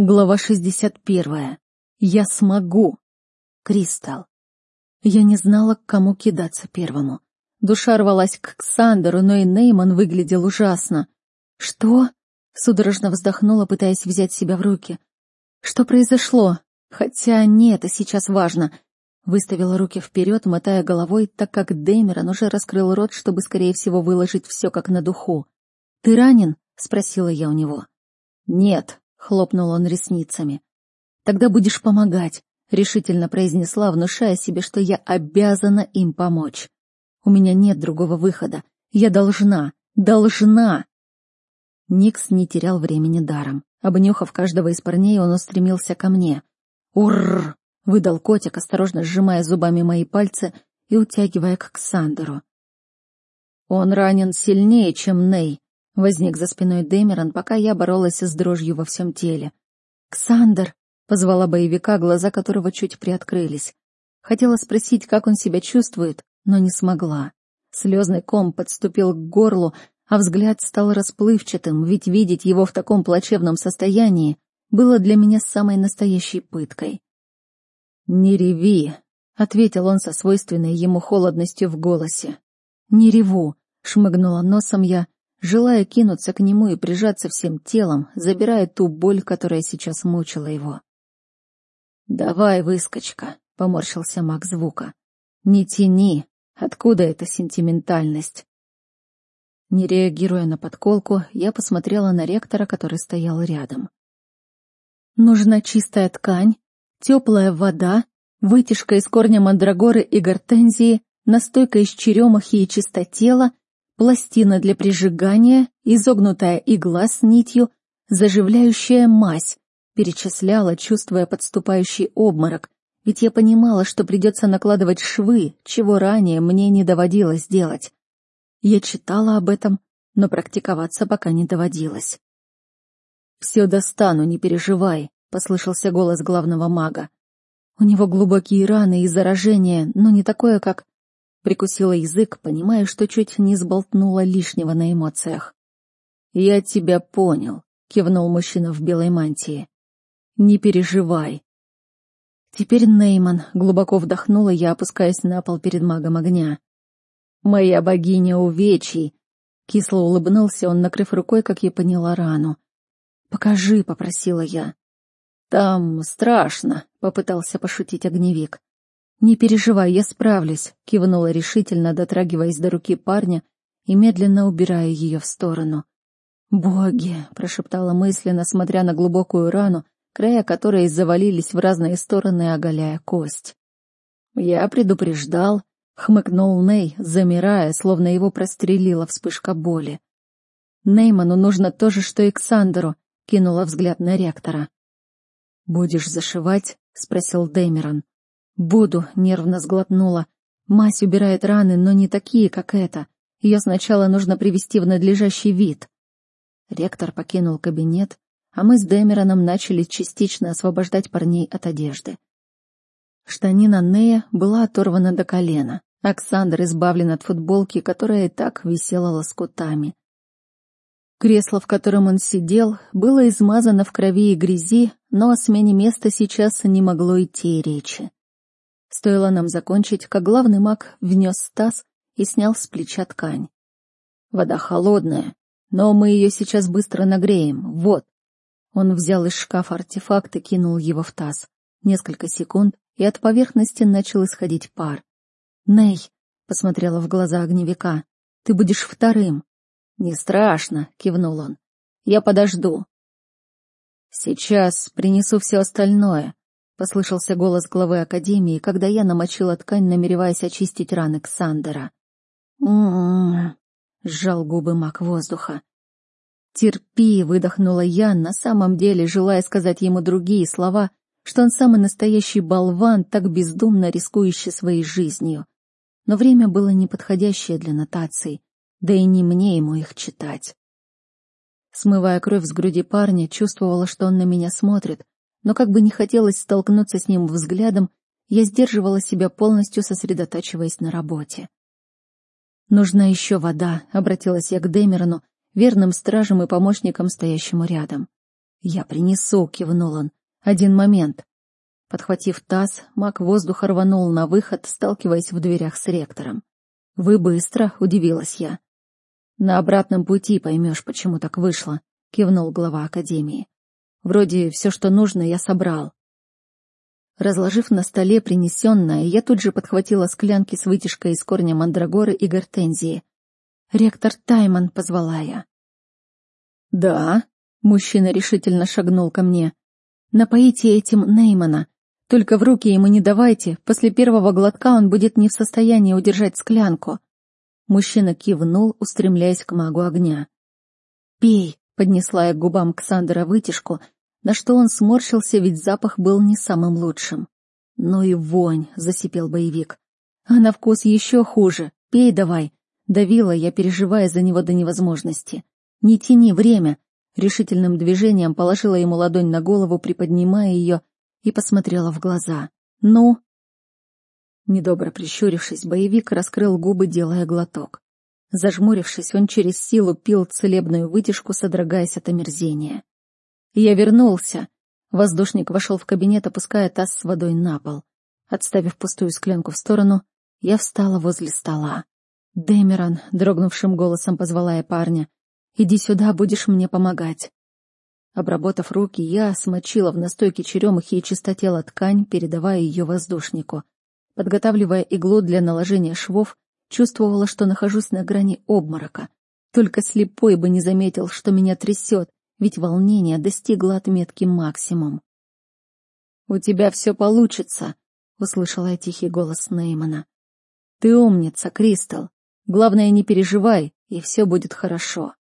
Глава 61. Я смогу. Кристал. Я не знала, к кому кидаться первому. Душа рвалась к Ксандеру, но и Нейман выглядел ужасно. «Что?» — судорожно вздохнула, пытаясь взять себя в руки. «Что произошло? Хотя нет, это сейчас важно». Выставила руки вперед, мотая головой, так как Дэмерон уже раскрыл рот, чтобы, скорее всего, выложить все как на духу. «Ты ранен?» — спросила я у него. «Нет», — хлопнул он ресницами. «Тогда будешь помогать», — решительно произнесла, внушая себе, что я обязана им помочь. «У меня нет другого выхода. Я должна, должна!» Никс не терял времени даром. Обнюхав каждого из парней, он устремился ко мне. «Урррр!» — выдал котик, осторожно сжимая зубами мои пальцы и утягивая к Ксандеру. «Он ранен сильнее, чем Ней», Возник за спиной Дэмерон, пока я боролась с дрожью во всем теле. «Ксандр!» — позвала боевика, глаза которого чуть приоткрылись. Хотела спросить, как он себя чувствует, но не смогла. Слезный ком подступил к горлу, а взгляд стал расплывчатым, ведь видеть его в таком плачевном состоянии было для меня самой настоящей пыткой. «Не реви», — ответил он со свойственной ему холодностью в голосе. «Не реву», — шмыгнула носом я, желая кинуться к нему и прижаться всем телом, забирая ту боль, которая сейчас мучила его. «Давай, выскочка», — поморщился маг звука. «Не тяни. Откуда эта сентиментальность?» Не реагируя на подколку, я посмотрела на ректора, который стоял рядом. «Нужна чистая ткань, теплая вода, вытяжка из корня мандрагоры и гортензии, настойка из черемахи и чистотела, пластина для прижигания, изогнутая игла с нитью, заживляющая мазь, перечисляла, чувствуя подступающий обморок, ведь я понимала, что придется накладывать швы, чего ранее мне не доводилось делать. Я читала об этом, но практиковаться пока не доводилось. «Все достану, не переживай», — послышался голос главного мага. У него глубокие раны и заражения, но не такое, как Прикусила язык, понимая, что чуть не сболтнула лишнего на эмоциях. «Я тебя понял», — кивнул мужчина в белой мантии. «Не переживай». Теперь Нейман глубоко вдохнула, я опускаясь на пол перед магом огня. «Моя богиня увечий!» Кисло улыбнулся он, накрыв рукой, как я поняла рану. «Покажи», — попросила я. «Там страшно», — попытался пошутить огневик. «Не переживай, я справлюсь», — кивнула решительно, дотрагиваясь до руки парня и медленно убирая ее в сторону. «Боги!» — прошептала мысленно, смотря на глубокую рану, края которой завалились в разные стороны, оголяя кость. «Я предупреждал», — хмыкнул Ней, замирая, словно его прострелила вспышка боли. «Нейману нужно то же, что и Ксандеру», — кинула взгляд на ректора. «Будешь зашивать?» — спросил Дэмерон. «Буду», — нервно сглотнула. «Мазь убирает раны, но не такие, как эта. Ее сначала нужно привести в надлежащий вид». Ректор покинул кабинет, а мы с Дэмероном начали частично освобождать парней от одежды. Штанина Нея была оторвана до колена. Оксандр избавлен от футболки, которая и так висела лоскутами. Кресло, в котором он сидел, было измазано в крови и грязи, но о смене места сейчас не могло идти речи. Стоило нам закончить, как главный маг внес таз и снял с плеча ткань. Вода холодная, но мы ее сейчас быстро нагреем. Вот. Он взял из шкафа артефакт и кинул его в таз. Несколько секунд, и от поверхности начал исходить пар. «Ней!» — посмотрела в глаза огневика. «Ты будешь вторым!» «Не страшно!» — кивнул он. «Я подожду!» «Сейчас принесу все остальное», Послышался голос главы Академии, когда я намочила ткань, намереваясь очистить раны Ксандера. «М-м-м», сжал губы маг воздуха. «Терпи», — выдохнула я, на самом деле желая сказать ему другие слова, что он самый настоящий болван, так бездумно рискующий своей жизнью. Но время было неподходящее для нотаций, да и не мне ему их читать. Смывая кровь с груди парня, чувствовала, что он на меня смотрит, но как бы не хотелось столкнуться с ним взглядом, я сдерживала себя полностью, сосредотачиваясь на работе. «Нужна еще вода», — обратилась я к Дэмерону, верным стражем и помощником, стоящему рядом. «Я принесу», — кивнул он. «Один момент». Подхватив таз, маг воздуха рванул на выход, сталкиваясь в дверях с ректором. «Вы быстро», — удивилась я. «На обратном пути поймешь, почему так вышло», — кивнул глава академии. «Вроде все, что нужно, я собрал». Разложив на столе принесенное, я тут же подхватила склянки с вытяжкой из корня мандрагоры и гортензии. «Ректор Тайман», — позвала я. «Да», — мужчина решительно шагнул ко мне. «Напоите этим Неймана. Только в руки ему не давайте, после первого глотка он будет не в состоянии удержать склянку». Мужчина кивнул, устремляясь к магу огня. «Пей», — поднесла я к губам Ксандера вытяжку, на что он сморщился, ведь запах был не самым лучшим. «Ну и вонь», — засипел боевик. «А на вкус еще хуже. Пей давай», — давила я, переживая за него до невозможности. «Не тяни время», — решительным движением положила ему ладонь на голову, приподнимая ее, и посмотрела в глаза. «Ну?» Недобро прищурившись, боевик раскрыл губы, делая глоток. Зажмурившись, он через силу пил целебную вытяжку, содрогаясь от омерзения. Я вернулся. Воздушник вошел в кабинет, опуская таз с водой на пол. Отставив пустую склянку в сторону, я встала возле стола. «Дэмерон», — дрогнувшим голосом позвала я парня, — «иди сюда, будешь мне помогать». Обработав руки, я смочила в настойке черемухи и чистотела ткань, передавая ее воздушнику. Подготавливая иглу для наложения швов, чувствовала, что нахожусь на грани обморока. Только слепой бы не заметил, что меня трясет, ведь волнение достигло отметки максимум. «У тебя все получится», — услышала я тихий голос Неймана. «Ты умница, Кристал. Главное, не переживай, и все будет хорошо».